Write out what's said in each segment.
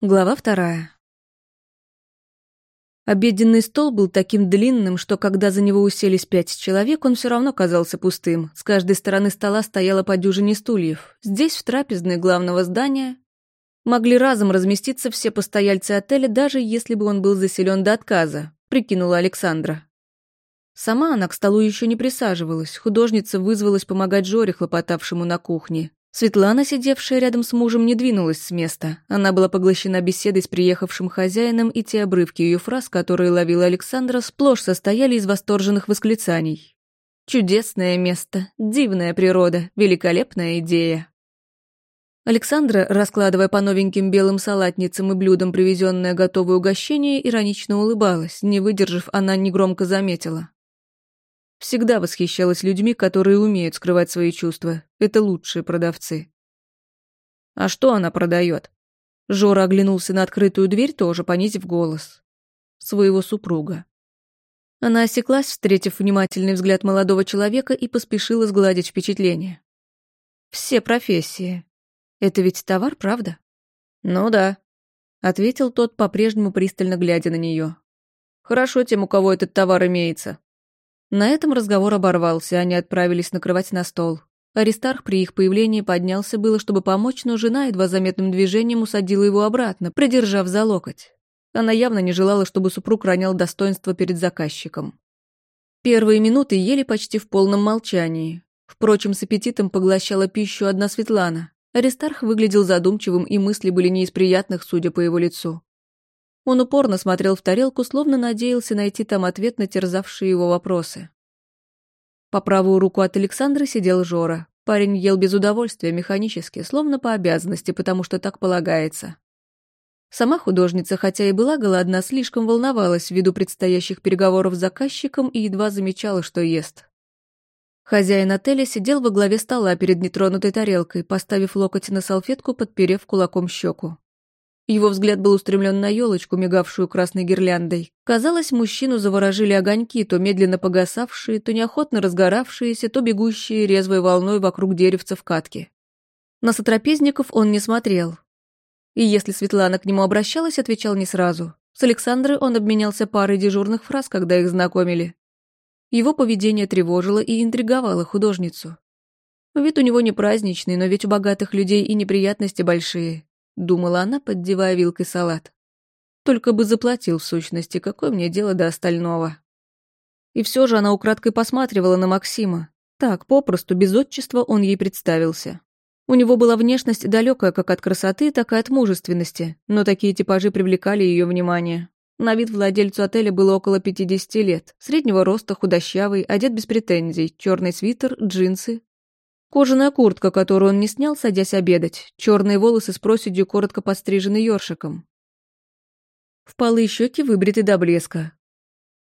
Глава вторая. Обеденный стол был таким длинным, что когда за него уселись пять человек, он все равно казался пустым. С каждой стороны стола стояло по дюжине стульев. Здесь, в трапезной главного здания, могли разом разместиться все постояльцы отеля, даже если бы он был заселен до отказа, прикинула Александра. Сама она к столу еще не присаживалась, художница вызвалась помогать Жоре, хлопотавшему на кухне. Светлана, сидевшая рядом с мужем, не двинулась с места. Она была поглощена беседой с приехавшим хозяином, и те обрывки ее фраз, которые ловила Александра, сплошь состояли из восторженных восклицаний. «Чудесное место, дивная природа, великолепная идея». Александра, раскладывая по новеньким белым салатницам и блюдам привезенное готовое угощение, иронично улыбалась. Не выдержав, она негромко заметила. Всегда восхищалась людьми, которые умеют скрывать свои чувства. Это лучшие продавцы. А что она продает? Жора оглянулся на открытую дверь, тоже понизив голос. Своего супруга. Она осеклась, встретив внимательный взгляд молодого человека и поспешила сгладить впечатление. «Все профессии. Это ведь товар, правда?» «Ну да», — ответил тот, по-прежнему пристально глядя на нее. «Хорошо тем, у кого этот товар имеется. На этом разговор оборвался, они отправились накрывать на стол. Аристарх при их появлении поднялся было, чтобы помочь, но жена едва заметным движением усадила его обратно, придержав за локоть. Она явно не желала, чтобы супруг ронял достоинство перед заказчиком. Первые минуты ели почти в полном молчании. Впрочем, с аппетитом поглощала пищу одна Светлана. Аристарх выглядел задумчивым, и мысли были не из приятных, судя по его лицу. Он упорно смотрел в тарелку, словно надеялся найти там ответ на терзавшие его вопросы. По правую руку от Александра сидел Жора. Парень ел без удовольствия, механически, словно по обязанности, потому что так полагается. Сама художница, хотя и была голодна, слишком волновалась ввиду предстоящих переговоров с заказчиком и едва замечала, что ест. Хозяин отеля сидел во главе стола перед нетронутой тарелкой, поставив локоть на салфетку, подперев кулаком щеку. Его взгляд был устремлен на елочку, мигавшую красной гирляндой. Казалось, мужчину заворожили огоньки, то медленно погасавшие, то неохотно разгоравшиеся, то бегущие резвой волной вокруг деревца в катке. На сотрапезников он не смотрел. И если Светлана к нему обращалась, отвечал не сразу. С Александрой он обменялся парой дежурных фраз, когда их знакомили. Его поведение тревожило и интриговало художницу. Вид у него не праздничный, но ведь у богатых людей и неприятности большие думала она, поддевая вилкой салат. Только бы заплатил в сущности, какое мне дело до остального. И все же она украдкой посматривала на Максима. Так, попросту, без отчества он ей представился. У него была внешность далекая как от красоты, так и от мужественности, но такие типажи привлекали ее внимание. На вид владельцу отеля было около 50 лет, среднего роста, худощавый, одет без претензий, черный свитер, джинсы, Кожаная куртка, которую он не снял, садясь обедать, черные волосы с проседью коротко подстрижены ёршиком. Впалые щеки выбриты до блеска.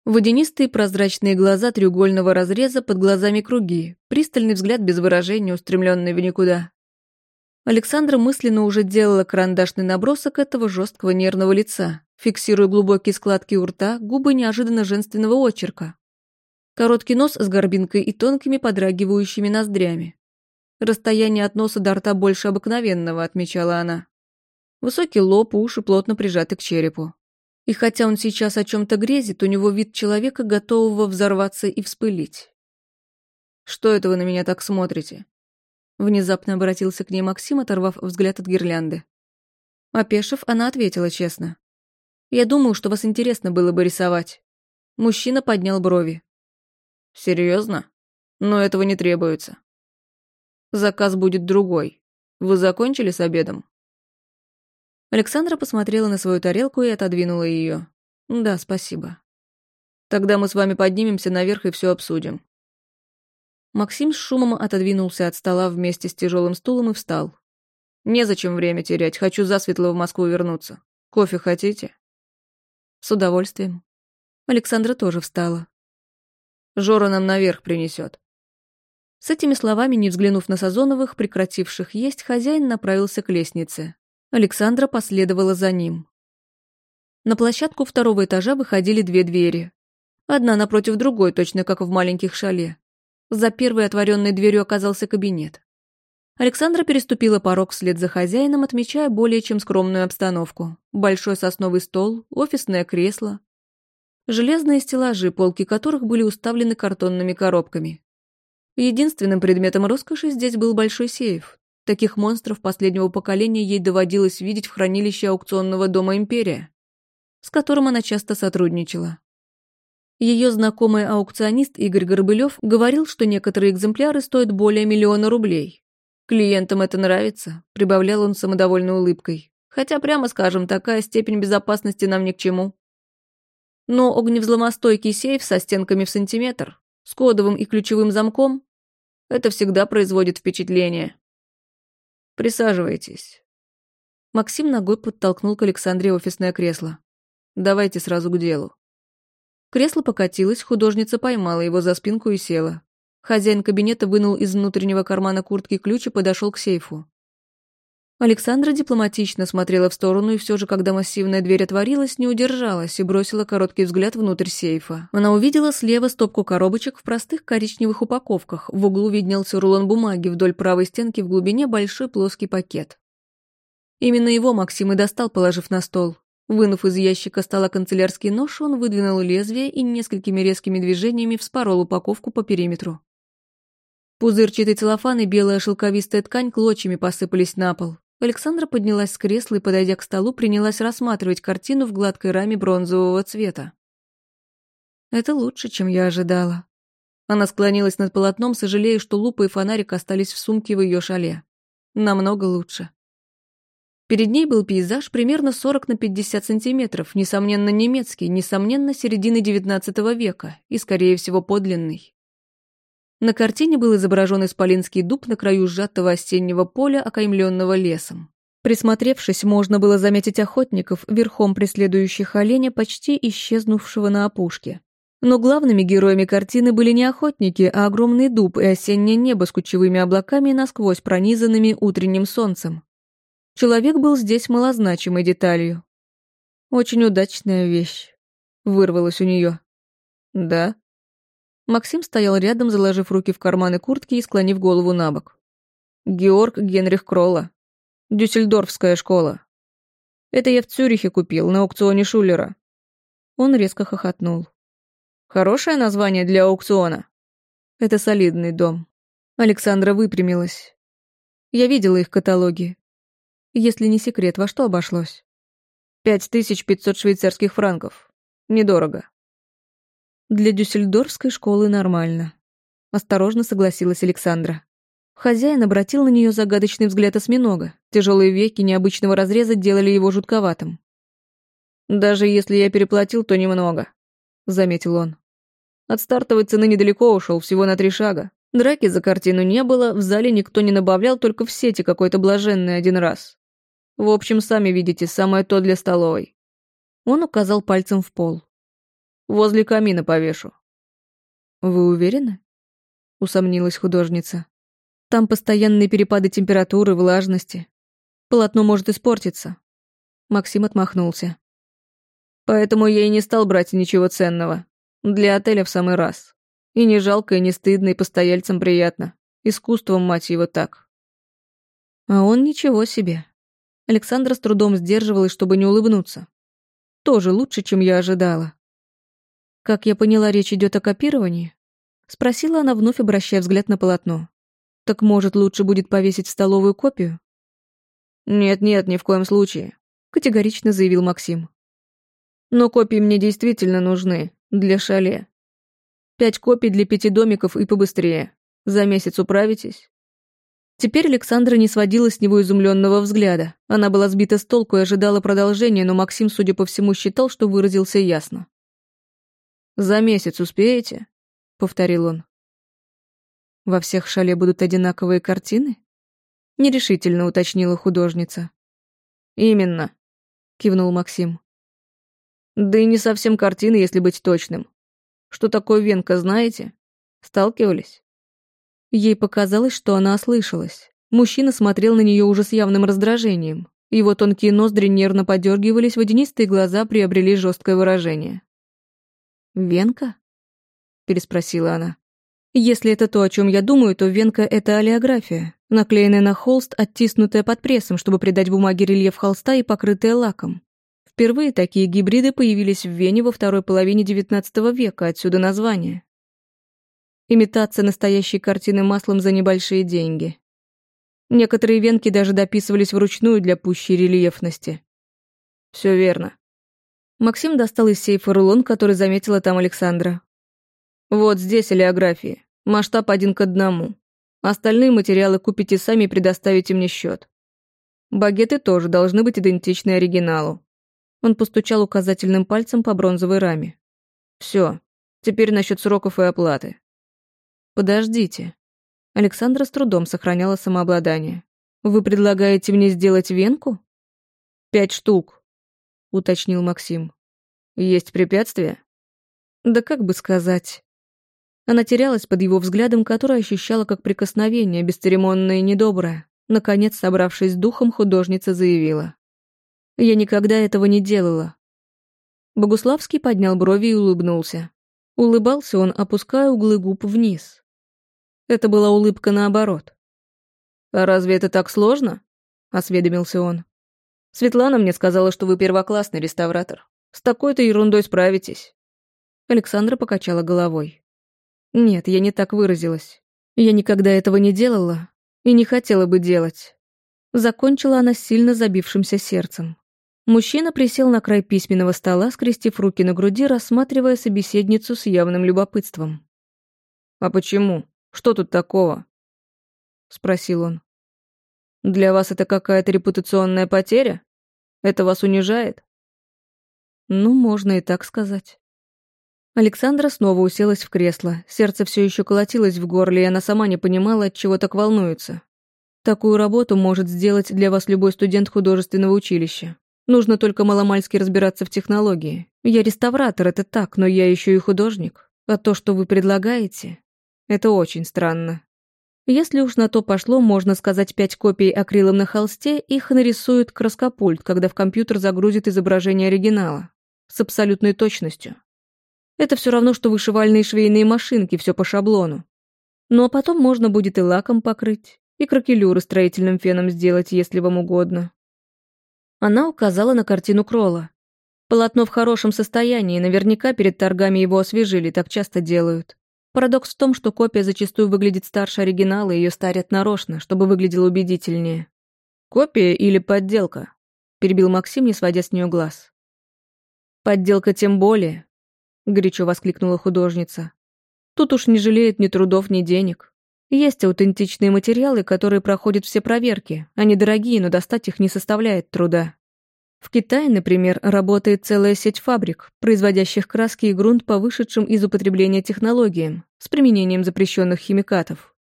Водянистые прозрачные глаза треугольного разреза, под глазами круги, пристальный взгляд без выражения, устремленный в никуда. Александра мысленно уже делала карандашный набросок этого жесткого нервного лица, фиксируя глубокие складки у рта, губы неожиданно женственного очерка. Короткий нос с горбинкой и тонкими подрагивающими ноздрями. Расстояние от носа до рта больше обыкновенного, отмечала она. Высокий лоб, уши плотно прижаты к черепу. И хотя он сейчас о чем-то грезит, у него вид человека, готового взорваться и вспылить. «Что это вы на меня так смотрите?» Внезапно обратился к ней Максим, оторвав взгляд от гирлянды. Опешив, она ответила честно. «Я думаю, что вас интересно было бы рисовать». Мужчина поднял брови. «Серьезно? Но этого не требуется. Заказ будет другой. Вы закончили с обедом?» Александра посмотрела на свою тарелку и отодвинула ее. «Да, спасибо. Тогда мы с вами поднимемся наверх и все обсудим». Максим с шумом отодвинулся от стола вместе с тяжелым стулом и встал. «Незачем время терять, хочу засветло в Москву вернуться. Кофе хотите?» «С удовольствием». Александра тоже встала. «Жора нам наверх принесет. С этими словами, не взглянув на Сазоновых, прекративших есть, хозяин направился к лестнице. Александра последовала за ним. На площадку второго этажа выходили две двери. Одна напротив другой, точно как в маленьких шале. За первой отворенной дверью оказался кабинет. Александра переступила порог вслед за хозяином, отмечая более чем скромную обстановку. Большой сосновый стол, офисное кресло. Железные стеллажи, полки которых были уставлены картонными коробками. Единственным предметом роскоши здесь был большой сейф. Таких монстров последнего поколения ей доводилось видеть в хранилище аукционного дома «Империя», с которым она часто сотрудничала. Ее знакомый аукционист Игорь Горбылев говорил, что некоторые экземпляры стоят более миллиона рублей, «Клиентам это нравится», — прибавлял он самодовольной улыбкой. «Хотя, прямо скажем, такая степень безопасности нам ни к чему». Но огневзломостойкий сейф со стенками в сантиметр, с кодовым и ключевым замком — это всегда производит впечатление. «Присаживайтесь». Максим ногой подтолкнул к Александре офисное кресло. «Давайте сразу к делу». Кресло покатилось, художница поймала его за спинку и села. Хозяин кабинета вынул из внутреннего кармана куртки ключ и подошел к сейфу. Александра дипломатично смотрела в сторону, и все же, когда массивная дверь отворилась, не удержалась и бросила короткий взгляд внутрь сейфа. Она увидела слева стопку коробочек в простых коричневых упаковках. В углу виднелся рулон бумаги, вдоль правой стенки в глубине большой плоский пакет. Именно его Максим и достал, положив на стол. Вынув из ящика стола канцелярский нож, он выдвинул лезвие и несколькими резкими движениями вспорол упаковку по периметру. Пузырчатый целлофан и белая шелковистая ткань клочьями посыпались на пол. Александра поднялась с кресла и, подойдя к столу, принялась рассматривать картину в гладкой раме бронзового цвета. «Это лучше, чем я ожидала». Она склонилась над полотном, сожалея, что лупа и фонарик остались в сумке в ее шале. Намного лучше. Перед ней был пейзаж примерно 40 на 50 сантиметров, несомненно немецкий, несомненно середины XIX века и, скорее всего, подлинный. На картине был изображен исполинский дуб на краю сжатого осеннего поля, окаймленного лесом. Присмотревшись, можно было заметить охотников, верхом преследующих оленя, почти исчезнувшего на опушке. Но главными героями картины были не охотники, а огромный дуб и осеннее небо с кучевыми облаками, насквозь пронизанными утренним солнцем. Человек был здесь малозначимой деталью. «Очень удачная вещь», — вырвалась у нее. «Да», Максим стоял рядом, заложив руки в карманы куртки и склонив голову на бок. Георг Генрих Кролла. Дюссельдорфская школа. Это я в Цюрихе купил, на аукционе Шулера. Он резко хохотнул. Хорошее название для аукциона. Это солидный дом. Александра выпрямилась. Я видела их каталоги. Если не секрет, во что обошлось? Пять тысяч пятьсот швейцарских франков. Недорого. Для дюссельдорфской школы нормально. Осторожно согласилась Александра. Хозяин обратил на нее загадочный взгляд осьминога. Тяжелые веки необычного разреза делали его жутковатым. «Даже если я переплатил, то немного», — заметил он. От стартовой цены недалеко ушел, всего на три шага. Драки за картину не было, в зале никто не набавлял, только в сети какой-то блаженный один раз. В общем, сами видите, самое то для столовой. Он указал пальцем в пол. Возле камина повешу». «Вы уверены?» — усомнилась художница. «Там постоянные перепады температуры, влажности. Полотно может испортиться». Максим отмахнулся. «Поэтому я и не стал брать ничего ценного. Для отеля в самый раз. И не жалко, и не стыдно, и постояльцам приятно. Искусством, мать его, так». А он ничего себе. Александра с трудом сдерживалась, чтобы не улыбнуться. Тоже лучше, чем я ожидала. «Как я поняла, речь идет о копировании?» Спросила она, вновь обращая взгляд на полотно. «Так, может, лучше будет повесить в столовую копию?» «Нет-нет, ни в коем случае», — категорично заявил Максим. «Но копии мне действительно нужны, для шале. Пять копий для пяти домиков и побыстрее. За месяц управитесь?» Теперь Александра не сводила с него изумленного взгляда. Она была сбита с толку и ожидала продолжения, но Максим, судя по всему, считал, что выразился ясно. «За месяц успеете?» — повторил он. «Во всех шале будут одинаковые картины?» — нерешительно уточнила художница. «Именно», — кивнул Максим. «Да и не совсем картины, если быть точным. Что такое венка, знаете? Сталкивались?» Ей показалось, что она ослышалась. Мужчина смотрел на нее уже с явным раздражением. Его тонкие ноздри нервно подергивались, водянистые глаза приобрели жесткое выражение. «Венка?» — переспросила она. Если это то, о чем я думаю, то венка — это олеография, наклеенная на холст, оттиснутая под прессом, чтобы придать бумаге рельеф холста и покрытая лаком. Впервые такие гибриды появились в Вене во второй половине XIX века, отсюда название. Имитация настоящей картины маслом за небольшие деньги. Некоторые венки даже дописывались вручную для пущей рельефности. Все верно. Максим достал из сейфа рулон, который заметила там Александра. Вот здесь олеографии. Масштаб один к одному. Остальные материалы купите сами и предоставите мне счет. Багеты тоже должны быть идентичны оригиналу. Он постучал указательным пальцем по бронзовой раме. Все. Теперь насчет сроков и оплаты. Подождите. Александра с трудом сохраняла самообладание. Вы предлагаете мне сделать венку? Пять штук, уточнил Максим. Есть препятствия? Да как бы сказать. Она терялась под его взглядом, который ощущала как прикосновение, бесцеремонное и недоброе. Наконец, собравшись с духом, художница заявила. «Я никогда этого не делала». Богуславский поднял брови и улыбнулся. Улыбался он, опуская углы губ вниз. Это была улыбка наоборот. «А разве это так сложно?» — осведомился он. «Светлана мне сказала, что вы первоклассный реставратор. С такой-то ерундой справитесь». Александра покачала головой. Нет, я не так выразилась. Я никогда этого не делала и не хотела бы делать. Закончила она сильно забившимся сердцем. Мужчина присел на край письменного стола, скрестив руки на груди, рассматривая собеседницу с явным любопытством. «А почему? Что тут такого?» — спросил он. «Для вас это какая-то репутационная потеря? Это вас унижает?» «Ну, можно и так сказать». Александра снова уселась в кресло. Сердце все еще колотилось в горле, и она сама не понимала, от чего так волнуется. Такую работу может сделать для вас любой студент художественного училища. Нужно только маломальски разбираться в технологии. Я реставратор, это так, но я еще и художник. А то, что вы предлагаете, это очень странно. Если уж на то пошло, можно сказать пять копий акрилом на холсте, их нарисует краскопульт, когда в компьютер загрузит изображение оригинала. С абсолютной точностью. Это все равно, что вышивальные швейные машинки, все по шаблону. Ну а потом можно будет и лаком покрыть, и кракелюры строительным феном сделать, если вам угодно. Она указала на картину Кролла. Полотно в хорошем состоянии, наверняка перед торгами его освежили, так часто делают. Парадокс в том, что копия зачастую выглядит старше оригинала, и ее старят нарочно, чтобы выглядело убедительнее. «Копия или подделка?» — перебил Максим, не сводя с нее глаз. «Подделка тем более горячо воскликнула художница. Тут уж не жалеют ни трудов, ни денег. Есть аутентичные материалы, которые проходят все проверки. Они дорогие, но достать их не составляет труда. В Китае, например, работает целая сеть фабрик, производящих краски и грунт по вышедшим из употребления технологиям, с применением запрещенных химикатов.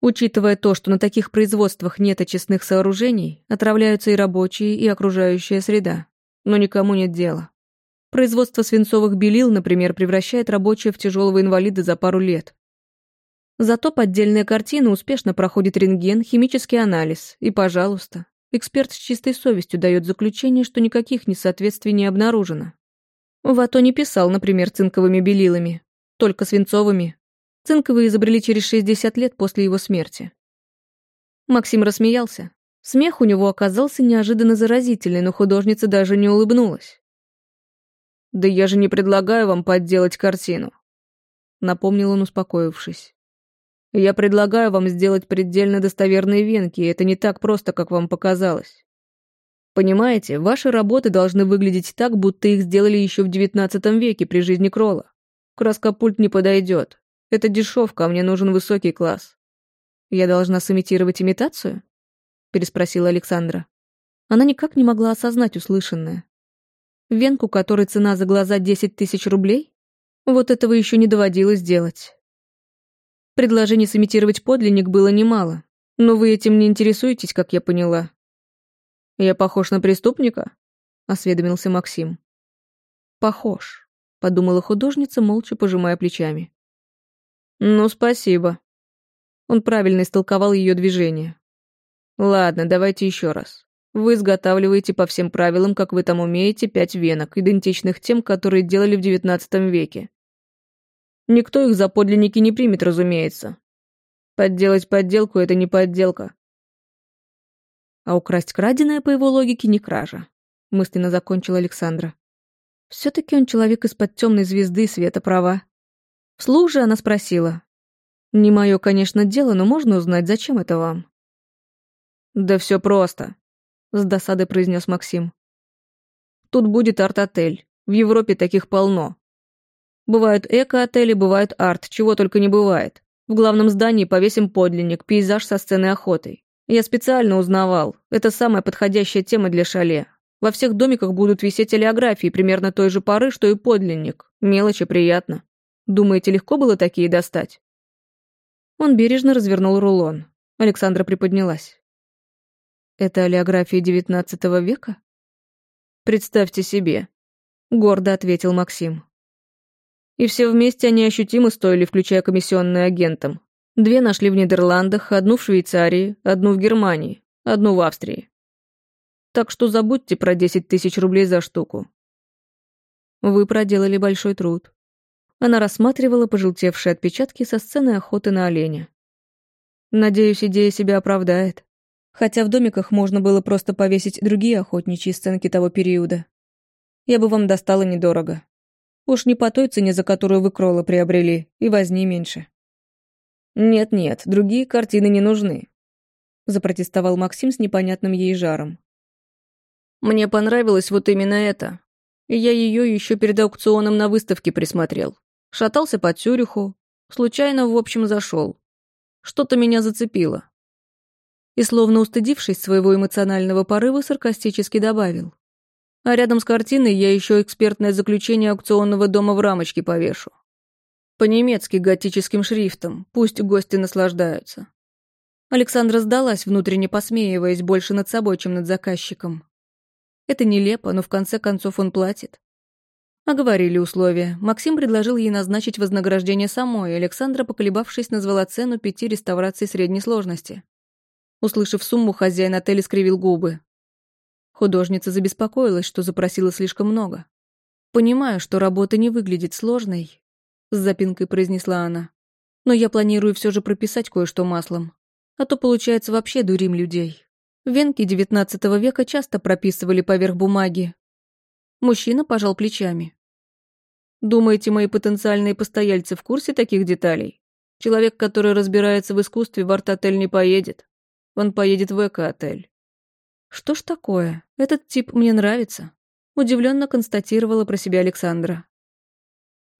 Учитывая то, что на таких производствах нет очистных сооружений, отравляются и рабочие, и окружающая среда. Но никому нет дела. Производство свинцовых белил, например, превращает рабочего в тяжелого инвалида за пару лет. Зато поддельная картина успешно проходит рентген, химический анализ, и, пожалуйста, эксперт с чистой совестью дает заключение, что никаких несоответствий не обнаружено. Вато не писал, например, цинковыми белилами, только свинцовыми. Цинковые изобрели через 60 лет после его смерти. Максим рассмеялся. Смех у него оказался неожиданно заразительный, но художница даже не улыбнулась. «Да я же не предлагаю вам подделать картину», — напомнил он, успокоившись. «Я предлагаю вам сделать предельно достоверные венки, и это не так просто, как вам показалось. Понимаете, ваши работы должны выглядеть так, будто их сделали еще в девятнадцатом веке при жизни Кролла. Краскопульт не подойдет. Это дешевка, а мне нужен высокий класс». «Я должна сымитировать имитацию?» — переспросила Александра. Она никак не могла осознать услышанное. Венку, которой цена за глаза 10 тысяч рублей? Вот этого еще не доводилось делать. Предложений сымитировать подлинник было немало, но вы этим не интересуетесь, как я поняла. Я похож на преступника? Осведомился Максим. Похож, подумала художница, молча пожимая плечами. Ну, спасибо. Он правильно истолковал ее движение. Ладно, давайте еще раз. Вы изготавливаете по всем правилам, как вы там умеете, пять венок, идентичных тем, которые делали в XIX веке. Никто их за подлинники не примет, разумеется. Подделать подделку — это не подделка. А украсть краденое, по его логике, не кража. Мысленно закончил Александра. Все-таки он человек из-под темной звезды света права. Вслух же она спросила. «Не мое, конечно, дело, но можно узнать, зачем это вам?» «Да все просто», — с досадой произнес Максим. «Тут будет арт-отель. В Европе таких полно. Бывают эко-отели, бывают арт, чего только не бывает. В главном здании повесим подлинник, пейзаж со сценой охотой. Я специально узнавал. Это самая подходящая тема для шале. Во всех домиках будут висеть олеографии примерно той же поры, что и подлинник. Мелочи приятно. Думаете, легко было такие достать?» Он бережно развернул рулон. Александра приподнялась. «Это олеография девятнадцатого века?» «Представьте себе», — гордо ответил Максим. И все вместе они ощутимо стоили, включая комиссионные агентам. Две нашли в Нидерландах, одну в Швейцарии, одну в Германии, одну в Австрии. Так что забудьте про 10 тысяч рублей за штуку. Вы проделали большой труд. Она рассматривала пожелтевшие отпечатки со сцены охоты на оленя. Надеюсь, идея себя оправдает. Хотя в домиках можно было просто повесить другие охотничьи сценки того периода. Я бы вам достала недорого. Уж не по той цене, за которую вы Кролла приобрели, и возни меньше. Нет-нет, другие картины не нужны. Запротестовал Максим с непонятным ей жаром. Мне понравилось вот именно это. И я ее еще перед аукционом на выставке присмотрел. Шатался по Цюриху, случайно, в общем, зашел. Что-то меня зацепило. И, словно устыдившись своего эмоционального порыва, саркастически добавил. А рядом с картиной я еще экспертное заключение аукционного дома в рамочке повешу. По-немецки готическим шрифтом, пусть гости наслаждаются. Александра сдалась, внутренне посмеиваясь больше над собой, чем над заказчиком. Это нелепо, но в конце концов он платит. Оговорили условия. Максим предложил ей назначить вознаграждение самой, и Александра, поколебавшись, назвала цену пяти реставраций средней сложности. Услышав сумму, хозяин отеля скривил губы. Художница забеспокоилась, что запросила слишком много. «Понимаю, что работа не выглядит сложной», — с запинкой произнесла она. «Но я планирую все же прописать кое-что маслом. А то, получается, вообще дурим людей. Венки XIX века часто прописывали поверх бумаги. Мужчина пожал плечами. Думаете, мои потенциальные постояльцы в курсе таких деталей? Человек, который разбирается в искусстве, в арт-отель не поедет. Он поедет в эко-отель. Что ж такое? Этот тип мне нравится. Удивленно констатировала про себя Александра.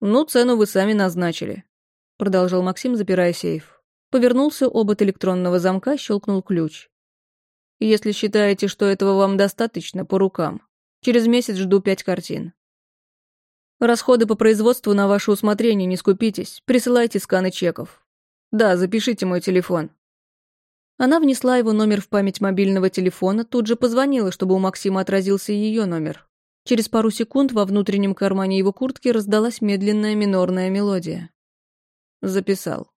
Ну, цену вы сами назначили. Продолжал Максим, запирая сейф. Повернулся обод электронного замка, щелкнул ключ. Если считаете, что этого вам достаточно, по рукам. Через месяц жду пять картин. Расходы по производству на ваше усмотрение, не скупитесь. Присылайте сканы чеков. Да, запишите мой телефон. Она внесла его номер в память мобильного телефона, тут же позвонила, чтобы у Максима отразился ее номер. Через пару секунд во внутреннем кармане его куртки раздалась медленная минорная мелодия. Записал.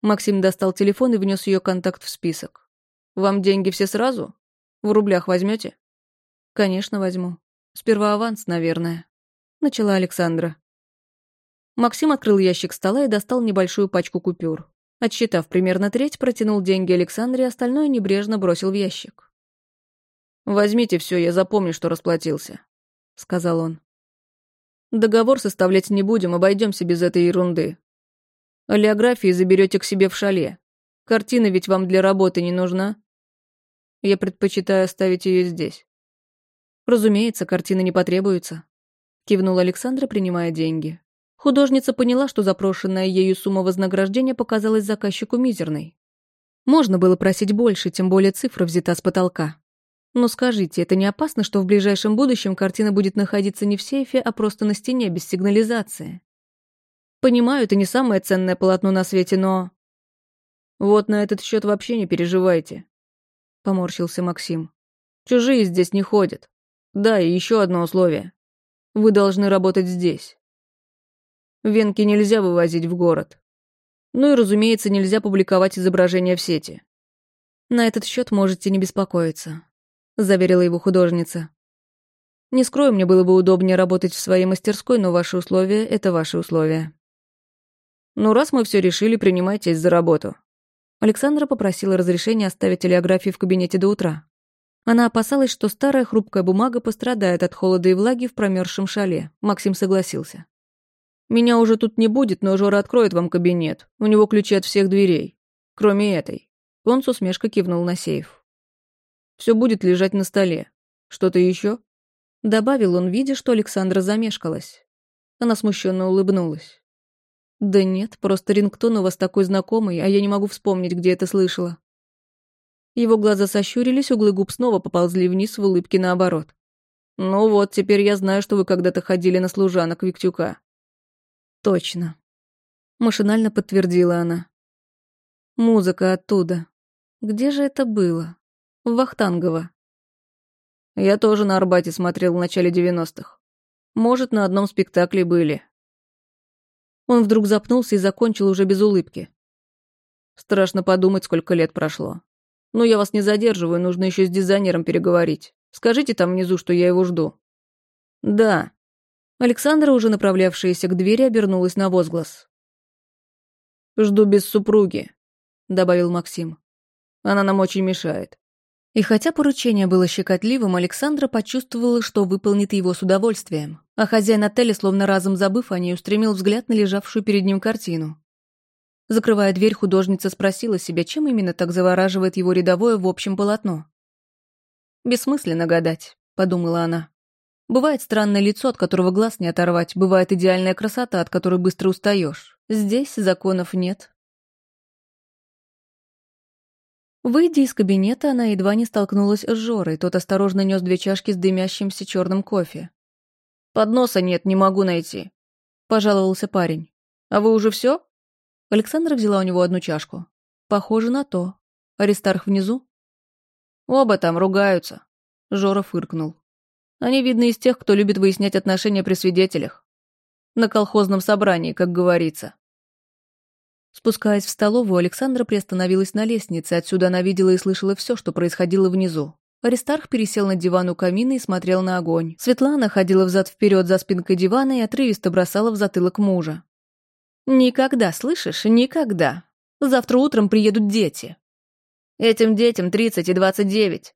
Максим достал телефон и внес ее контакт в список. «Вам деньги все сразу? В рублях возьмете? «Конечно, возьму. Сперва аванс, наверное» начала Александра. Максим открыл ящик стола и достал небольшую пачку купюр. Отсчитав примерно треть, протянул деньги Александре, остальное небрежно бросил в ящик. «Возьмите все, я запомню, что расплатился», — сказал он. «Договор составлять не будем, обойдемся без этой ерунды. Олеографии заберете к себе в шале. Картина ведь вам для работы не нужна. Я предпочитаю оставить ее здесь. Разумеется, картина не потребуется кивнул Александра, принимая деньги. Художница поняла, что запрошенная ею сумма вознаграждения показалась заказчику мизерной. Можно было просить больше, тем более цифра взята с потолка. Но скажите, это не опасно, что в ближайшем будущем картина будет находиться не в сейфе, а просто на стене, без сигнализации? Понимаю, это не самое ценное полотно на свете, но... Вот на этот счет вообще не переживайте. Поморщился Максим. Чужие здесь не ходят. Да, и еще одно условие. Вы должны работать здесь. Венки нельзя вывозить в город. Ну и, разумеется, нельзя публиковать изображения в сети. На этот счет можете не беспокоиться, заверила его художница. Не скрою, мне было бы удобнее работать в своей мастерской, но ваши условия — это ваши условия. «Ну, раз мы все решили, принимайтесь за работу». Александра попросила разрешения оставить телеографии в кабинете до утра. Она опасалась, что старая хрупкая бумага пострадает от холода и влаги в промерзшем шале. Максим согласился. «Меня уже тут не будет, но Жора откроет вам кабинет. У него ключи от всех дверей. Кроме этой». Он с усмешкой кивнул на сейф. «Все будет лежать на столе. Что-то еще?» Добавил он, видя, что Александра замешкалась. Она смущенно улыбнулась. «Да нет, просто рингтон у вас такой знакомый, а я не могу вспомнить, где это слышала». Его глаза сощурились, углы губ снова поползли вниз в улыбке наоборот. «Ну вот, теперь я знаю, что вы когда-то ходили на служанок Виктюка». «Точно», — машинально подтвердила она. «Музыка оттуда. Где же это было? В Вахтангово». «Я тоже на Арбате смотрел в начале девяностых. Может, на одном спектакле были». Он вдруг запнулся и закончил уже без улыбки. Страшно подумать, сколько лет прошло. Но я вас не задерживаю, нужно еще с дизайнером переговорить. Скажите там внизу, что я его жду». «Да». Александра, уже направлявшаяся к двери, обернулась на возглас. «Жду без супруги», — добавил Максим. «Она нам очень мешает». И хотя поручение было щекотливым, Александра почувствовала, что выполнит его с удовольствием, а хозяин отеля, словно разом забыв о ней, устремил взгляд на лежавшую перед ним картину. Закрывая дверь, художница спросила себя, чем именно так завораживает его рядовое в общем полотно. «Бессмысленно гадать», — подумала она. «Бывает странное лицо, от которого глаз не оторвать, бывает идеальная красота, от которой быстро устаешь. Здесь законов нет». Выйдя из кабинета, она едва не столкнулась с Жорой, тот осторожно нес две чашки с дымящимся черным кофе. «Подноса нет, не могу найти», — пожаловался парень. «А вы уже все? Александра взяла у него одну чашку. Похоже на то. Аристарх внизу? Оба там ругаются. Жора фыркнул. Они, видны из тех, кто любит выяснять отношения при свидетелях. На колхозном собрании, как говорится. Спускаясь в столовую, Александра приостановилась на лестнице. Отсюда она видела и слышала все, что происходило внизу. Аристарх пересел на диван у камина и смотрел на огонь. Светлана ходила взад-вперед за спинкой дивана и отрывисто бросала в затылок мужа. «Никогда, слышишь? Никогда. Завтра утром приедут дети». «Этим детям тридцать и двадцать девять», —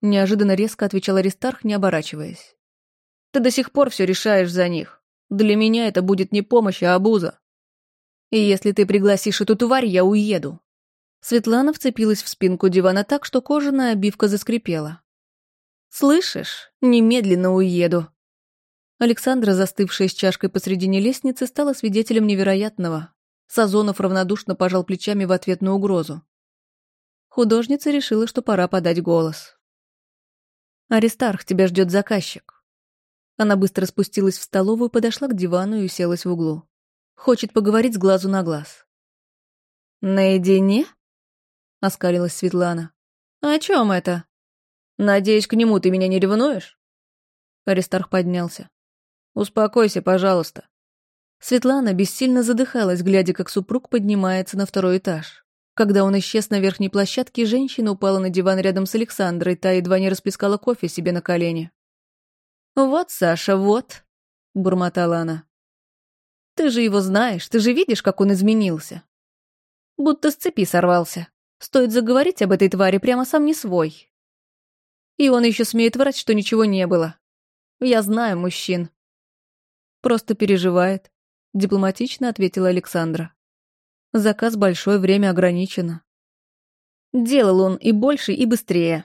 неожиданно резко отвечал Аристарх, не оборачиваясь. «Ты до сих пор все решаешь за них. Для меня это будет не помощь, а обуза. И если ты пригласишь эту тварь, я уеду». Светлана вцепилась в спинку дивана так, что кожаная обивка заскрипела. «Слышишь? Немедленно уеду. Александра, застывшая с чашкой посредине лестницы, стала свидетелем невероятного. Сазонов равнодушно пожал плечами в ответ на угрозу. Художница решила, что пора подать голос. «Аристарх, тебя ждет заказчик». Она быстро спустилась в столовую, подошла к дивану и уселась в углу. Хочет поговорить с глазу на глаз. «Наедине?» — оскалилась Светлана. «О чем это?» «Надеюсь, к нему ты меня не ревнуешь?» Аристарх поднялся. Успокойся, пожалуйста». Светлана бессильно задыхалась, глядя, как супруг поднимается на второй этаж. Когда он исчез на верхней площадке, женщина упала на диван рядом с Александрой, та едва не расплескала кофе себе на колени. «Вот, Саша, вот», — бурмотала она. «Ты же его знаешь, ты же видишь, как он изменился. Будто с цепи сорвался. Стоит заговорить об этой твари, прямо сам не свой. И он еще смеет врать, что ничего не было. Я знаю мужчин. Просто переживает», — дипломатично ответила Александра. «Заказ большой, время ограничено». Делал он и больше, и быстрее.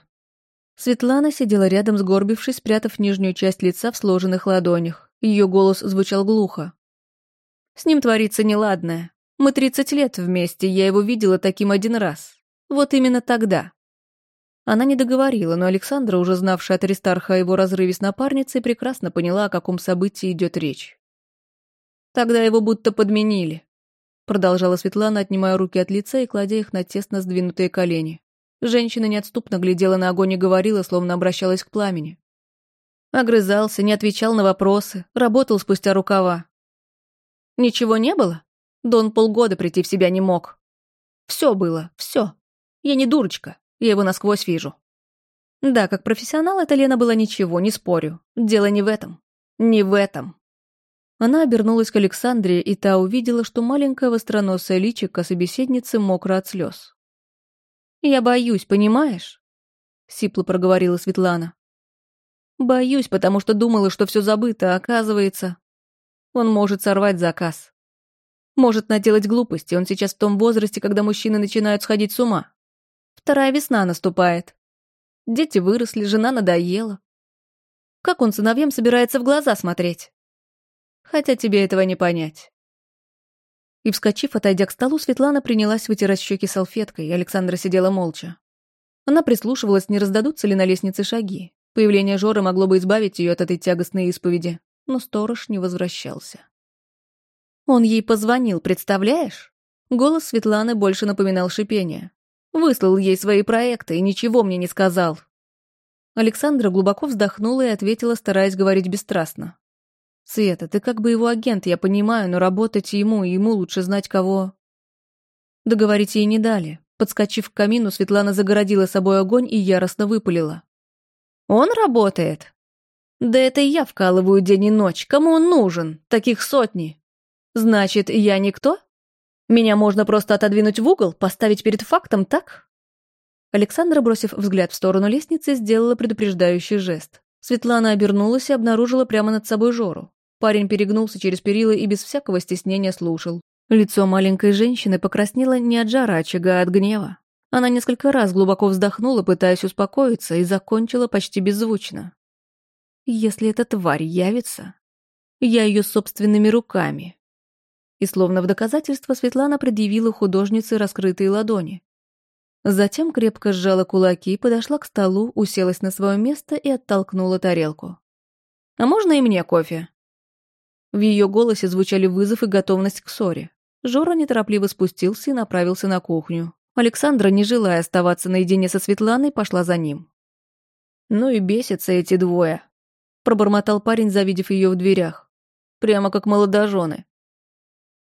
Светлана сидела рядом, сгорбившись, спрятав нижнюю часть лица в сложенных ладонях. Ее голос звучал глухо. «С ним творится неладное. Мы тридцать лет вместе, я его видела таким один раз. Вот именно тогда. Она не договорила, но Александра, уже знавшая от Аристарха о его разрыве с напарницей, прекрасно поняла, о каком событии идет речь. «Тогда его будто подменили», — продолжала Светлана, отнимая руки от лица и кладя их на тесно сдвинутые колени. Женщина неотступно глядела на огонь и говорила, словно обращалась к пламени. Огрызался, не отвечал на вопросы, работал спустя рукава. Ничего не было? Дон полгода прийти в себя не мог. Все было, все. Я не дурочка. Я его насквозь вижу. Да, как профессионал эта Лена была ничего, не спорю. Дело не в этом. Не в этом. Она обернулась к Александре, и та увидела, что маленькая востроносая личико собеседницы мокро от слез. «Я боюсь, понимаешь?» — сипло проговорила Светлана. «Боюсь, потому что думала, что все забыто, а оказывается, он может сорвать заказ. Может наделать глупости, он сейчас в том возрасте, когда мужчины начинают сходить с ума. Вторая весна наступает. Дети выросли, жена надоела. Как он сыновьям собирается в глаза смотреть? Хотя тебе этого не понять. И, вскочив, отойдя к столу, Светлана принялась вытирать щеки салфеткой, и Александра сидела молча. Она прислушивалась, не раздадутся ли на лестнице шаги. Появление Жоры могло бы избавить ее от этой тягостной исповеди, но сторож не возвращался. Он ей позвонил, представляешь? Голос Светланы больше напоминал шипение. Выслал ей свои проекты и ничего мне не сказал. Александра глубоко вздохнула и ответила, стараясь говорить бесстрастно. «Света, ты как бы его агент, я понимаю, но работать ему, ему лучше знать, кого...» Договорить ей не дали. Подскочив к камину, Светлана загородила собой огонь и яростно выпалила. «Он работает?» Да это я вкалываю день и ночь. Кому он нужен? Таких сотни. Значит, я никто? Меня можно просто отодвинуть в угол, поставить перед фактом, так? Александра, бросив взгляд в сторону лестницы, сделала предупреждающий жест. Светлана обернулась и обнаружила прямо над собой Жору. Парень перегнулся через перила и без всякого стеснения слушал. Лицо маленькой женщины покраснело не от жара очага, а от гнева. Она несколько раз глубоко вздохнула, пытаясь успокоиться, и закончила почти беззвучно. Если эта тварь явится, я ее собственными руками. И словно в доказательство Светлана предъявила художнице раскрытые ладони. Затем крепко сжала кулаки, подошла к столу, уселась на свое место и оттолкнула тарелку. «А можно и мне кофе?» В ее голосе звучали вызов и готовность к ссоре. Жора неторопливо спустился и направился на кухню. Александра, не желая оставаться наедине со Светланой, пошла за ним. Ну и бесятся эти двое пробормотал парень, завидев ее в дверях. Прямо как молодожены.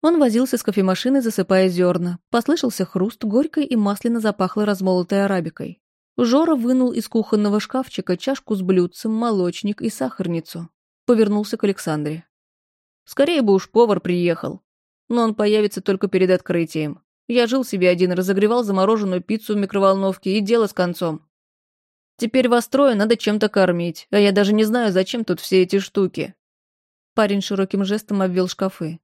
Он возился с кофемашиной, засыпая зерна. Послышался хруст, горькой и масляно запахло размолотой арабикой. Жора вынул из кухонного шкафчика чашку с блюдцем, молочник и сахарницу. Повернулся к Александре. Скорее бы уж повар приехал. Но он появится только перед открытием. Я жил себе один, разогревал замороженную пиццу в микроволновке, и дело с концом. Теперь вас трое надо чем-то кормить, а я даже не знаю, зачем тут все эти штуки». Парень широким жестом обвел шкафы.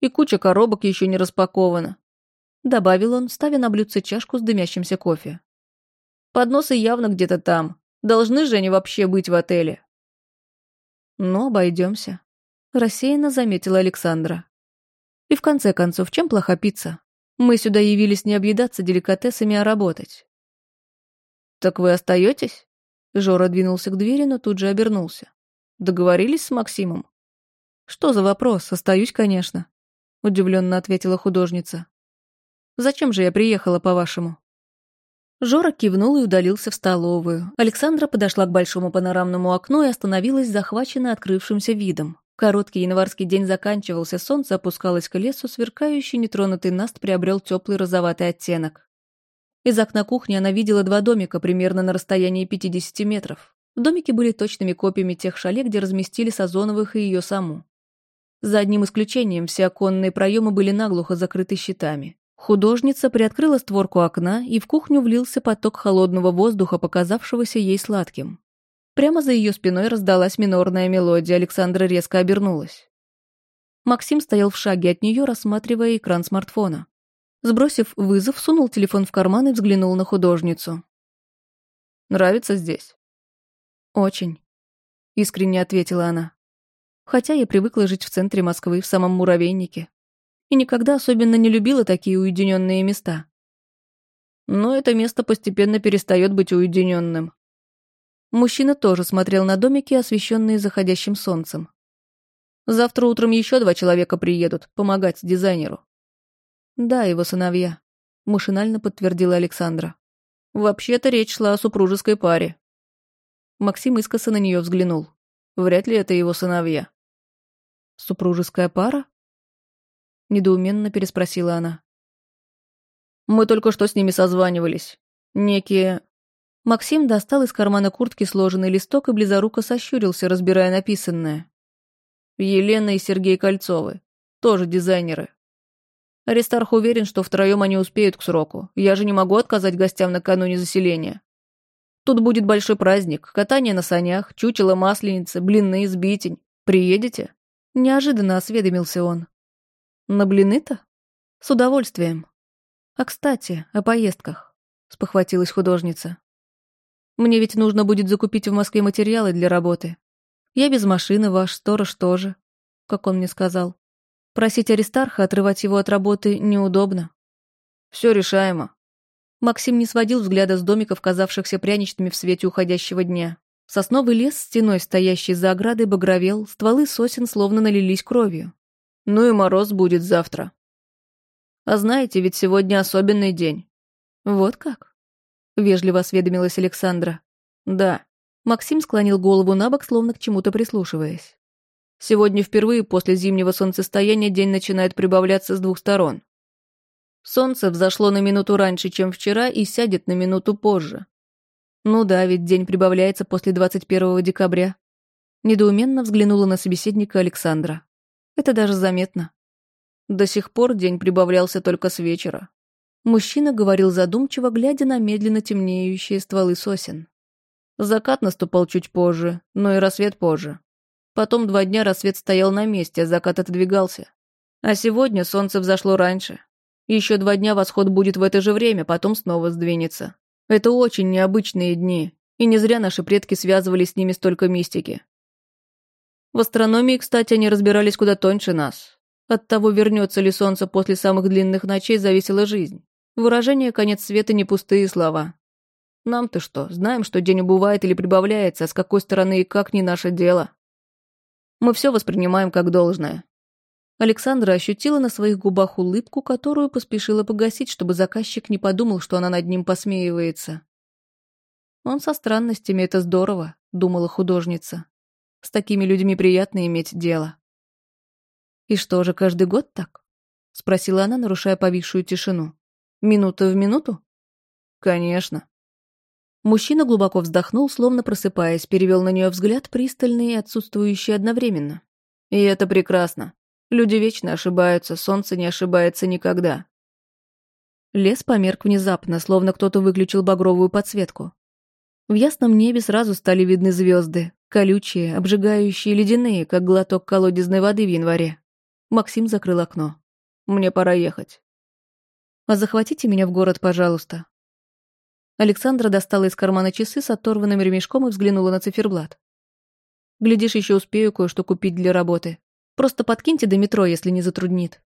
«И куча коробок еще не распакована», — добавил он, ставя на блюдце чашку с дымящимся кофе. «Подносы явно где-то там. Должны же они вообще быть в отеле». «Ну, обойдемся», — рассеянно заметила Александра. «И в конце концов, чем плоха пицца? Мы сюда явились не объедаться деликатесами, а работать. «Так вы остаетесь?» Жора двинулся к двери, но тут же обернулся. «Договорились с Максимом?» «Что за вопрос? Остаюсь, конечно», — удивленно ответила художница. «Зачем же я приехала, по-вашему?» Жора кивнул и удалился в столовую. Александра подошла к большому панорамному окну и остановилась, захваченная открывшимся видом. Короткий январский день заканчивался, солнце опускалось к лесу, сверкающий нетронутый наст приобрел теплый розоватый оттенок. Из окна кухни она видела два домика примерно на расстоянии 50 метров. Домики были точными копиями тех шале, где разместили Сазоновых и ее саму. За одним исключением, все оконные проемы были наглухо закрыты щитами. Художница приоткрыла створку окна, и в кухню влился поток холодного воздуха, показавшегося ей сладким. Прямо за ее спиной раздалась минорная мелодия, Александра резко обернулась. Максим стоял в шаге от нее, рассматривая экран смартфона. Сбросив вызов, сунул телефон в карман и взглянул на художницу. «Нравится здесь?» «Очень», — искренне ответила она. «Хотя я привыкла жить в центре Москвы, в самом муравейнике. И никогда особенно не любила такие уединенные места. Но это место постепенно перестает быть уединенным. Мужчина тоже смотрел на домики, освещенные заходящим солнцем. Завтра утром еще два человека приедут помогать дизайнеру. «Да, его сыновья», — машинально подтвердила Александра. «Вообще-то речь шла о супружеской паре». Максим искоса на нее взглянул. Вряд ли это его сыновья. «Супружеская пара?» Недоуменно переспросила она. «Мы только что с ними созванивались. Некие...» Максим достал из кармана куртки сложенный листок и близоруко сощурился, разбирая написанное. Елена и Сергей Кольцовы. Тоже дизайнеры. Аристарх уверен, что втроем они успеют к сроку. Я же не могу отказать гостям накануне заселения. Тут будет большой праздник. Катание на санях, чучело масленицы, блины, сбитень. Приедете?» Неожиданно осведомился он. «На блины-то?» «С удовольствием. А, кстати, о поездках», — спохватилась художница. «Мне ведь нужно будет закупить в Москве материалы для работы. Я без машины, ваш сторож тоже, как он мне сказал. Просить Аристарха отрывать его от работы неудобно. Все решаемо. Максим не сводил взгляда с домиков, казавшихся пряничными в свете уходящего дня. Сосновый лес, стеной стоящий за оградой, багровел, стволы сосен словно налились кровью. Ну и мороз будет завтра. А знаете, ведь сегодня особенный день. Вот как? Вежливо осведомилась Александра. Да. Максим склонил голову на бок, словно к чему-то прислушиваясь. Сегодня впервые после зимнего солнцестояния день начинает прибавляться с двух сторон. Солнце взошло на минуту раньше, чем вчера, и сядет на минуту позже. Ну да, ведь день прибавляется после 21 декабря. Недоуменно взглянула на собеседника Александра. Это даже заметно. До сих пор день прибавлялся только с вечера. Мужчина говорил задумчиво, глядя на медленно темнеющие стволы сосен. Закат наступал чуть позже, но и рассвет позже. Потом два дня рассвет стоял на месте, а закат отодвигался. А сегодня солнце взошло раньше. Еще два дня восход будет в это же время, потом снова сдвинется. Это очень необычные дни, и не зря наши предки связывали с ними столько мистики. В астрономии, кстати, они разбирались куда тоньше нас. От того, вернется ли солнце после самых длинных ночей, зависела жизнь. Выражение «конец света» не пустые слова. Нам-то что, знаем, что день убывает или прибавляется, а с какой стороны и как не наше дело. Мы все воспринимаем как должное. Александра ощутила на своих губах улыбку, которую поспешила погасить, чтобы заказчик не подумал, что она над ним посмеивается. «Он со странностями, это здорово», — думала художница. «С такими людьми приятно иметь дело». «И что же, каждый год так?» — спросила она, нарушая повисшую тишину. «Минута в минуту?» «Конечно», Мужчина глубоко вздохнул, словно просыпаясь, перевел на нее взгляд, пристальный и отсутствующий одновременно. И это прекрасно. Люди вечно ошибаются, солнце не ошибается никогда. Лес померк внезапно, словно кто-то выключил багровую подсветку. В ясном небе сразу стали видны звезды, колючие, обжигающие, ледяные, как глоток колодезной воды в январе. Максим закрыл окно. «Мне пора ехать». «А захватите меня в город, пожалуйста», Александра достала из кармана часы с оторванным ремешком и взглянула на циферблат. «Глядишь, еще успею кое-что купить для работы. Просто подкиньте до метро, если не затруднит».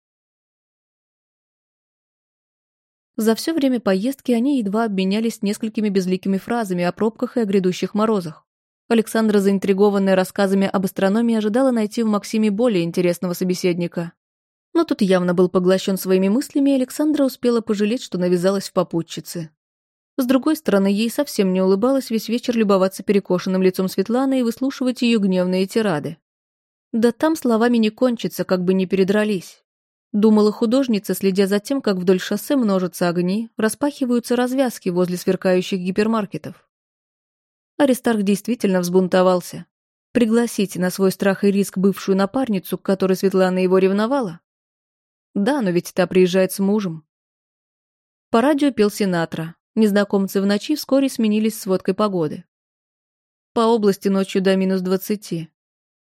За все время поездки они едва обменялись несколькими безликими фразами о пробках и о грядущих морозах. Александра, заинтригованная рассказами об астрономии, ожидала найти в Максиме более интересного собеседника. Но тут явно был поглощен своими мыслями, и Александра успела пожалеть, что навязалась в попутчице. С другой стороны, ей совсем не улыбалось весь вечер любоваться перекошенным лицом Светланы и выслушивать ее гневные тирады. Да там словами не кончится, как бы не передрались. Думала художница, следя за тем, как вдоль шоссе множатся огни, распахиваются развязки возле сверкающих гипермаркетов. Аристарх действительно взбунтовался. Пригласить на свой страх и риск бывшую напарницу, к которой Светлана его ревновала? Да, но ведь та приезжает с мужем. По радио пел Синатра, Незнакомцы в ночи вскоре сменились сводкой погоды. По области ночью до минус двадцати.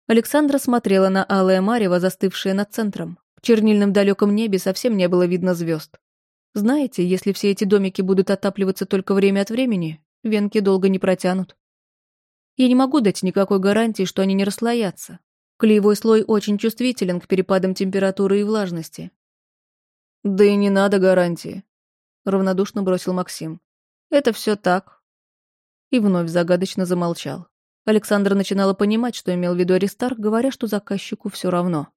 Александра смотрела на алое марево, застывшее над центром. В чернильном далеком небе совсем не было видно звезд. Знаете, если все эти домики будут отапливаться только время от времени, венки долго не протянут. Я не могу дать никакой гарантии, что они не расслоятся. Клеевой слой очень чувствителен к перепадам температуры и влажности. Да и не надо гарантии равнодушно бросил Максим. «Это все так». И вновь загадочно замолчал. Александра начинала понимать, что имел в виду Аристарх, говоря, что заказчику все равно.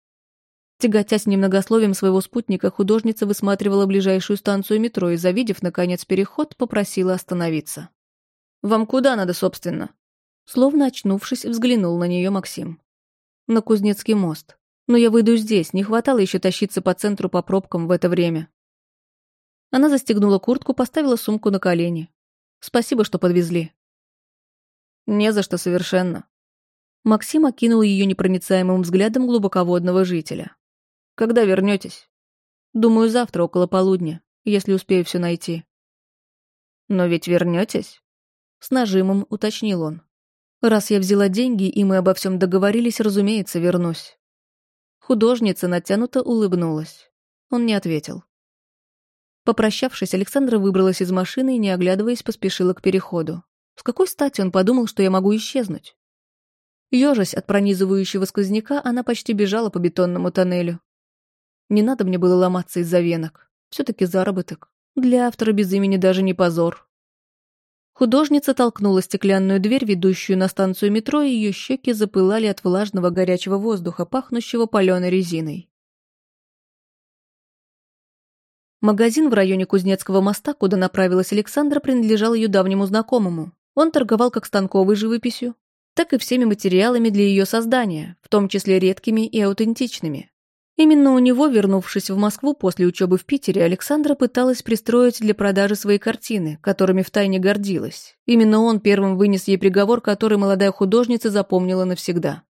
Тяготясь немногословием своего спутника, художница высматривала ближайшую станцию метро и, завидев, наконец, переход, попросила остановиться. «Вам куда надо, собственно?» Словно очнувшись, взглянул на нее Максим. «На Кузнецкий мост. Но я выйду здесь, не хватало еще тащиться по центру по пробкам в это время. Она застегнула куртку, поставила сумку на колени. «Спасибо, что подвезли». «Не за что совершенно». Максим окинул ее непроницаемым взглядом глубоководного жителя. «Когда вернетесь?» «Думаю, завтра около полудня, если успею все найти». «Но ведь вернетесь?» С нажимом уточнил он. «Раз я взяла деньги, и мы обо всем договорились, разумеется, вернусь». Художница натянуто улыбнулась. Он не ответил. Попрощавшись, Александра выбралась из машины и, не оглядываясь, поспешила к переходу. С какой стати он подумал, что я могу исчезнуть? Ёжась от пронизывающего сквозняка, она почти бежала по бетонному тоннелю. Не надо мне было ломаться из-за венок. все таки заработок. Для автора без имени даже не позор. Художница толкнула стеклянную дверь, ведущую на станцию метро, и ее щеки запылали от влажного горячего воздуха, пахнущего паленой резиной. Магазин в районе Кузнецкого моста, куда направилась Александра, принадлежал ее давнему знакомому. Он торговал как станковой живописью, так и всеми материалами для ее создания, в том числе редкими и аутентичными. Именно у него, вернувшись в Москву после учебы в Питере, Александра пыталась пристроить для продажи свои картины, которыми втайне гордилась. Именно он первым вынес ей приговор, который молодая художница запомнила навсегда.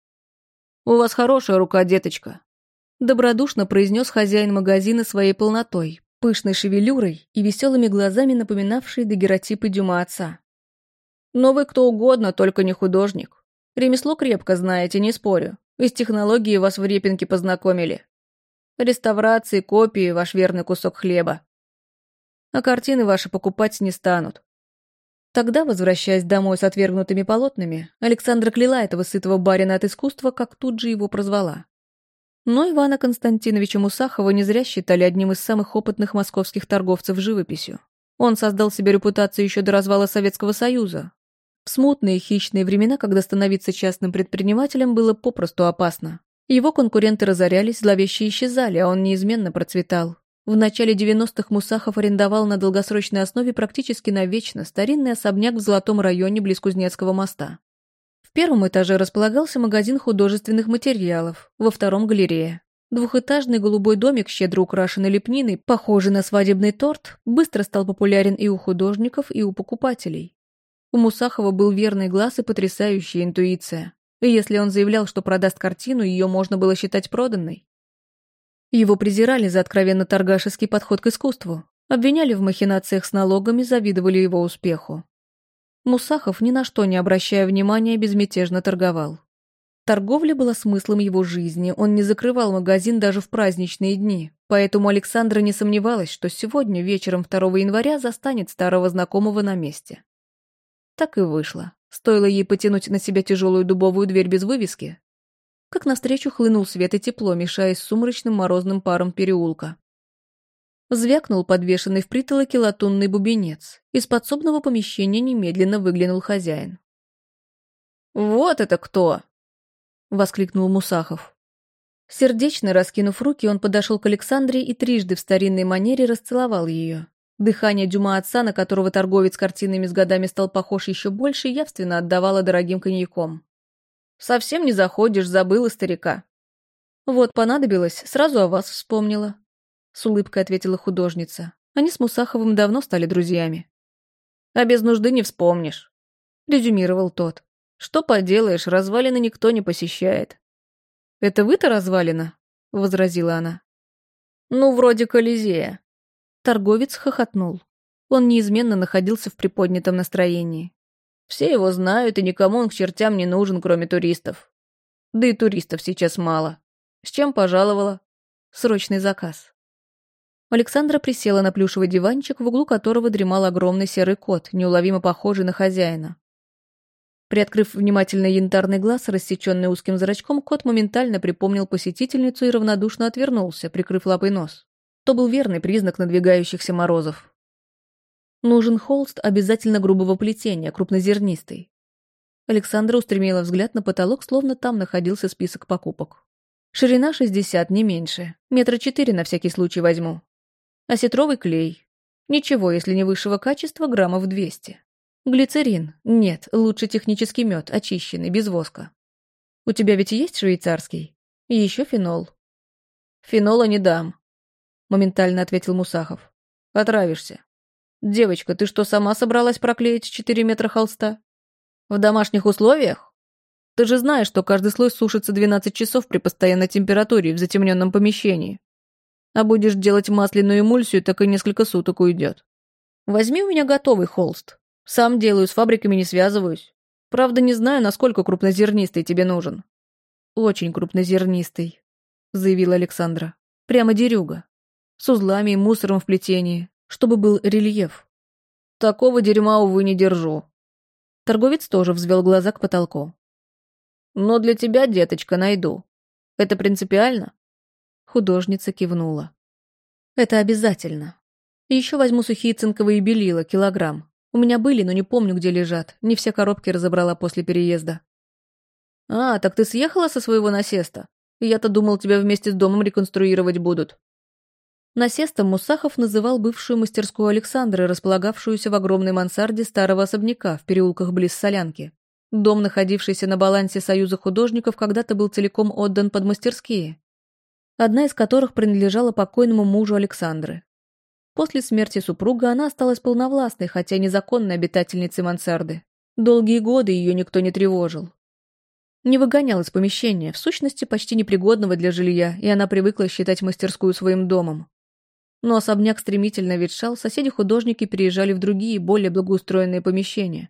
«У вас хорошая рука, деточка», – добродушно произнес хозяин магазина своей полнотой, пышной шевелюрой и веселыми глазами, напоминавшей дагеротипы Дюма отца. Но вы кто угодно, только не художник. Ремесло крепко знаете, не спорю. Из технологии вас в Репинке познакомили. Реставрации, копии – ваш верный кусок хлеба. А картины ваши покупать не станут. Тогда, возвращаясь домой с отвергнутыми полотнами, Александра кляла этого сытого барина от искусства, как тут же его прозвала. Но Ивана Константиновича Мусахова не зря считали одним из самых опытных московских торговцев живописью. Он создал себе репутацию еще до развала Советского Союза, в смутные хищные времена, когда становиться частным предпринимателем было попросту опасно. Его конкуренты разорялись, зловеще исчезали, а он неизменно процветал. В начале 90-х Мусахов арендовал на долгосрочной основе практически навечно старинный особняк в Золотом районе близ Кузнецкого моста. В первом этаже располагался магазин художественных материалов, во втором – галерея. Двухэтажный голубой домик, щедро украшенный лепниной, похожий на свадебный торт, быстро стал популярен и у художников, и у покупателей. У Мусахова был верный глаз и потрясающая интуиция. И если он заявлял, что продаст картину, ее можно было считать проданной. Его презирали за откровенно торгашеский подход к искусству, обвиняли в махинациях с налогами, завидовали его успеху. Мусахов, ни на что не обращая внимания, безмятежно торговал. Торговля была смыслом его жизни, он не закрывал магазин даже в праздничные дни, поэтому Александра не сомневалась, что сегодня, вечером 2 января, застанет старого знакомого на месте. Так и вышло. Стоило ей потянуть на себя тяжелую дубовую дверь без вывески, как навстречу хлынул свет и тепло, мешаясь с сумрачным морозным паром переулка. Звякнул подвешенный в притолоке латунный бубенец. Из подсобного помещения немедленно выглянул хозяин. «Вот это кто!» — воскликнул Мусахов. Сердечно раскинув руки, он подошел к Александре и трижды в старинной манере расцеловал ее. Дыхание Дюма отца, на которого торговец картинами с годами стал похож еще больше, явственно отдавало дорогим коньяком. «Совсем не заходишь, забыла старика». «Вот, понадобилось, сразу о вас вспомнила», — с улыбкой ответила художница. Они с Мусаховым давно стали друзьями. «А без нужды не вспомнишь», — резюмировал тот. «Что поделаешь, развалины никто не посещает». «Это вы-то развалина?» — возразила она. «Ну, вроде Колизея», Торговец хохотнул. Он неизменно находился в приподнятом настроении. Все его знают, и никому он к чертям не нужен, кроме туристов. Да и туристов сейчас мало. С чем пожаловала? Срочный заказ. Александра присела на плюшевый диванчик, в углу которого дремал огромный серый кот, неуловимо похожий на хозяина. Приоткрыв внимательно янтарный глаз, рассеченный узким зрачком, кот моментально припомнил посетительницу и равнодушно отвернулся, прикрыв лапой нос то был верный признак надвигающихся морозов. Нужен холст обязательно грубого плетения, крупнозернистый. Александра устремила взгляд на потолок, словно там находился список покупок. Ширина 60, не меньше. Метра четыре на всякий случай возьму. Осетровый клей. Ничего, если не высшего качества, граммов 200. Глицерин. Нет, лучше технический мед, очищенный, без воска. У тебя ведь есть швейцарский? И еще фенол. Фенола не дам моментально ответил Мусахов. Отравишься. Девочка, ты что, сама собралась проклеить четыре метра холста? В домашних условиях? Ты же знаешь, что каждый слой сушится 12 часов при постоянной температуре в затемненном помещении. А будешь делать масляную эмульсию, так и несколько суток уйдет. Возьми у меня готовый холст. Сам делаю, с фабриками не связываюсь. Правда, не знаю, насколько крупнозернистый тебе нужен. Очень крупнозернистый, заявила Александра. Прямо дерюга. С узлами и мусором в плетении, чтобы был рельеф. Такого дерьма, увы, не держу. Торговец тоже взвел глаза к потолку. Но для тебя, деточка, найду. Это принципиально?» Художница кивнула. «Это обязательно. Еще возьму сухие цинковые белила, килограмм. У меня были, но не помню, где лежат. Не все коробки разобрала после переезда». «А, так ты съехала со своего насеста? Я-то думал, тебя вместе с домом реконструировать будут». Насестом Мусахов называл бывшую мастерскую Александры, располагавшуюся в огромной мансарде старого особняка в переулках близ Солянки. Дом, находившийся на балансе Союза художников, когда-то был целиком отдан под мастерские, одна из которых принадлежала покойному мужу Александры. После смерти супруга она осталась полновластной, хотя незаконной обитательницей мансарды. Долгие годы ее никто не тревожил. Не выгонял из помещения, в сущности почти непригодного для жилья, и она привыкла считать мастерскую своим домом. Но особняк стремительно ветшал, соседи-художники переезжали в другие, более благоустроенные помещения.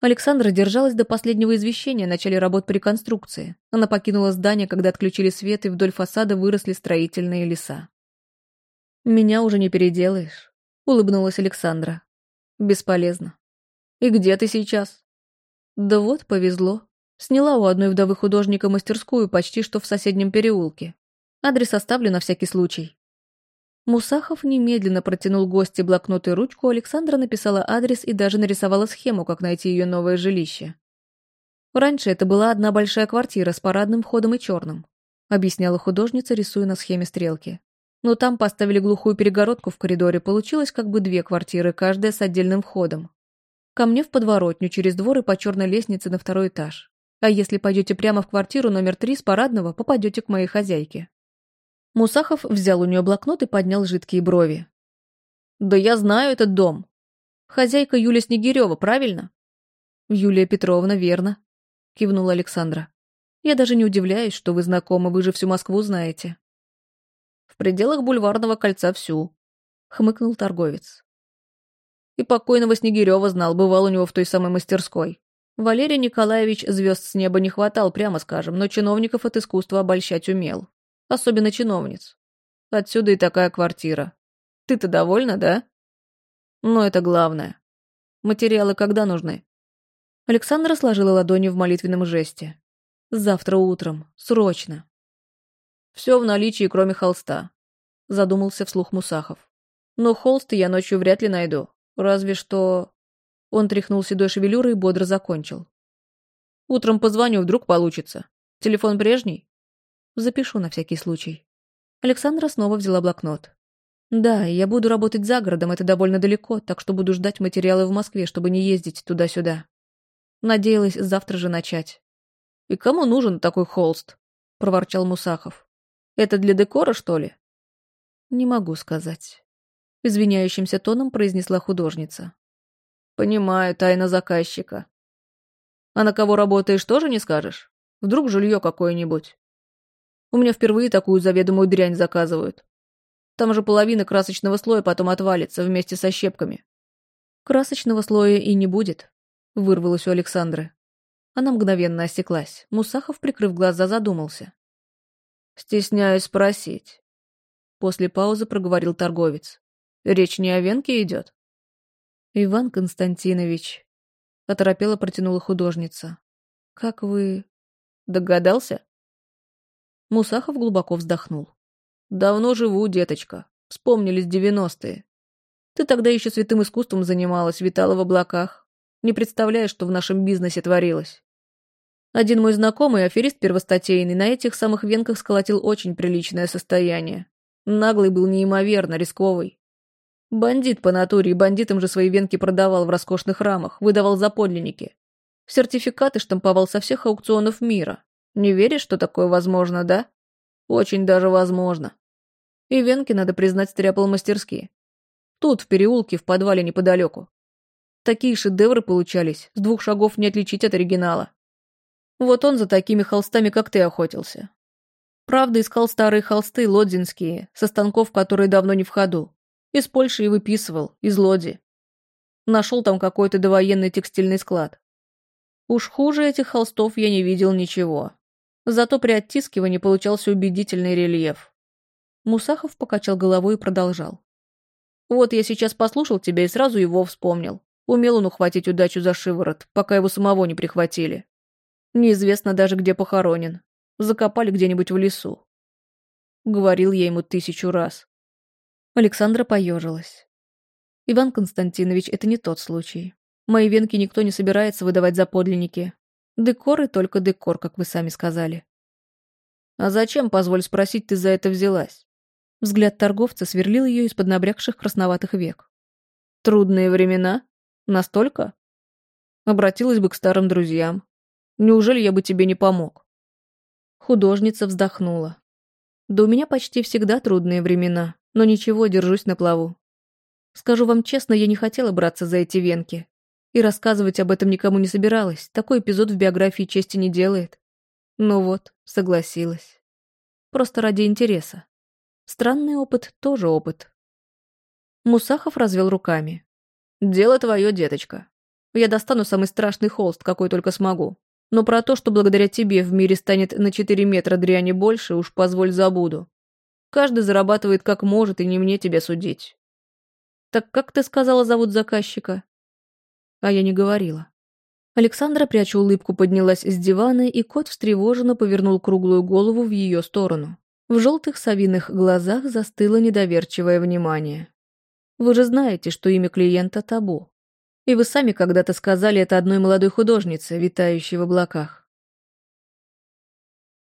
Александра держалась до последнего извещения о начале работ по реконструкции. Она покинула здание, когда отключили свет, и вдоль фасада выросли строительные леса. «Меня уже не переделаешь», — улыбнулась Александра. «Бесполезно. И где ты сейчас?» «Да вот, повезло. Сняла у одной вдовы художника мастерскую почти что в соседнем переулке. Адрес оставлю на всякий случай. Мусахов немедленно протянул гости блокнот и ручку, Александра написала адрес и даже нарисовала схему, как найти ее новое жилище. Раньше это была одна большая квартира с парадным входом и черным, объясняла художница, рисуя на схеме стрелки. Но там поставили глухую перегородку в коридоре, получилось как бы две квартиры, каждая с отдельным входом. Ко мне в подворотню, через двор и по черной лестнице на второй этаж. А если пойдете прямо в квартиру номер три с парадного, попадете к моей хозяйке. Мусахов взял у нее блокнот и поднял жидкие брови. «Да я знаю этот дом. Хозяйка Юлия Снегирева, правильно?» «Юлия Петровна, верно», — кивнула Александра. «Я даже не удивляюсь, что вы знакомы, вы же всю Москву знаете». «В пределах бульварного кольца всю», — хмыкнул торговец. И покойного Снегирева знал, бывал у него в той самой мастерской. Валерий Николаевич звезд с неба не хватал, прямо скажем, но чиновников от искусства обольщать умел. Особенно чиновниц. Отсюда и такая квартира. Ты-то довольна, да? Но это главное. Материалы когда нужны? Александра сложила ладони в молитвенном жесте. Завтра утром. Срочно. Все в наличии, кроме холста. Задумался вслух Мусахов. Но холст я ночью вряд ли найду. Разве что... Он тряхнул седой шевелюрой и бодро закончил. Утром позвоню, вдруг получится. Телефон прежний? Запишу на всякий случай. Александра снова взяла блокнот. Да, я буду работать за городом, это довольно далеко, так что буду ждать материалы в Москве, чтобы не ездить туда-сюда. Надеялась завтра же начать. «И кому нужен такой холст?» — проворчал Мусахов. «Это для декора, что ли?» «Не могу сказать», — извиняющимся тоном произнесла художница. «Понимаю, тайна заказчика. А на кого работаешь, тоже не скажешь? Вдруг жилье какое-нибудь?» У меня впервые такую заведомую дрянь заказывают. Там же половина красочного слоя потом отвалится вместе со щепками. Красочного слоя и не будет, вырвалось у Александры. Она мгновенно осеклась. Мусахов, прикрыв глаза, задумался. «Стесняюсь спросить». После паузы проговорил торговец. «Речь не о венке идет?» «Иван Константинович», — оторопела протянула художница. «Как вы...» «Догадался?» Мусахов глубоко вздохнул. «Давно живу, деточка. Вспомнились девяностые. Ты тогда еще святым искусством занималась, витала в облаках. Не представляешь, что в нашем бизнесе творилось. Один мой знакомый, аферист первостатейный, на этих самых венках сколотил очень приличное состояние. Наглый был неимоверно, рисковый. Бандит по натуре, и бандитам же свои венки продавал в роскошных рамах, выдавал за подлинники. Сертификаты штамповал со всех аукционов мира. Не веришь, что такое возможно, да? Очень даже возможно. И венки, надо признать, стряпал мастерски. Тут, в переулке, в подвале неподалеку. Такие шедевры получались, с двух шагов не отличить от оригинала. Вот он за такими холстами, как ты, охотился. Правда, искал старые холсты лодзинские, со станков, которые давно не в ходу. Из Польши и выписывал, из Лоди. Нашел там какой-то довоенный текстильный склад. Уж хуже этих холстов я не видел ничего. Зато при оттискивании получался убедительный рельеф. Мусахов покачал головой и продолжал. Вот я сейчас послушал тебя и сразу его вспомнил. Умел он ухватить удачу за шиворот, пока его самого не прихватили. Неизвестно даже, где похоронен. Закопали где-нибудь в лесу. Говорил я ему тысячу раз. Александра поежилась. Иван Константинович, это не тот случай. Мои венки никто не собирается выдавать за подлинники. Декор и только декор, как вы сами сказали. А зачем, позволь спросить, ты за это взялась? Взгляд торговца сверлил ее из-под набрякших красноватых век. Трудные времена? Настолько? Обратилась бы к старым друзьям. Неужели я бы тебе не помог? Художница вздохнула. Да у меня почти всегда трудные времена, но ничего, держусь на плаву. Скажу вам честно, я не хотела браться за эти венки. И рассказывать об этом никому не собиралась. Такой эпизод в биографии чести не делает. Ну вот, согласилась. Просто ради интереса. Странный опыт тоже опыт. Мусахов развел руками. «Дело твое, деточка. Я достану самый страшный холст, какой только смогу. Но про то, что благодаря тебе в мире станет на 4 метра дряни больше, уж позволь забуду. Каждый зарабатывает как может, и не мне тебя судить. Так как ты сказала, зовут заказчика? А я не говорила. Александра, пряча улыбку, поднялась с дивана, и кот встревоженно повернул круглую голову в ее сторону. В желтых совиных глазах застыло недоверчивое внимание. «Вы же знаете, что имя клиента табу. И вы сами когда-то сказали это одной молодой художнице, витающей в облаках.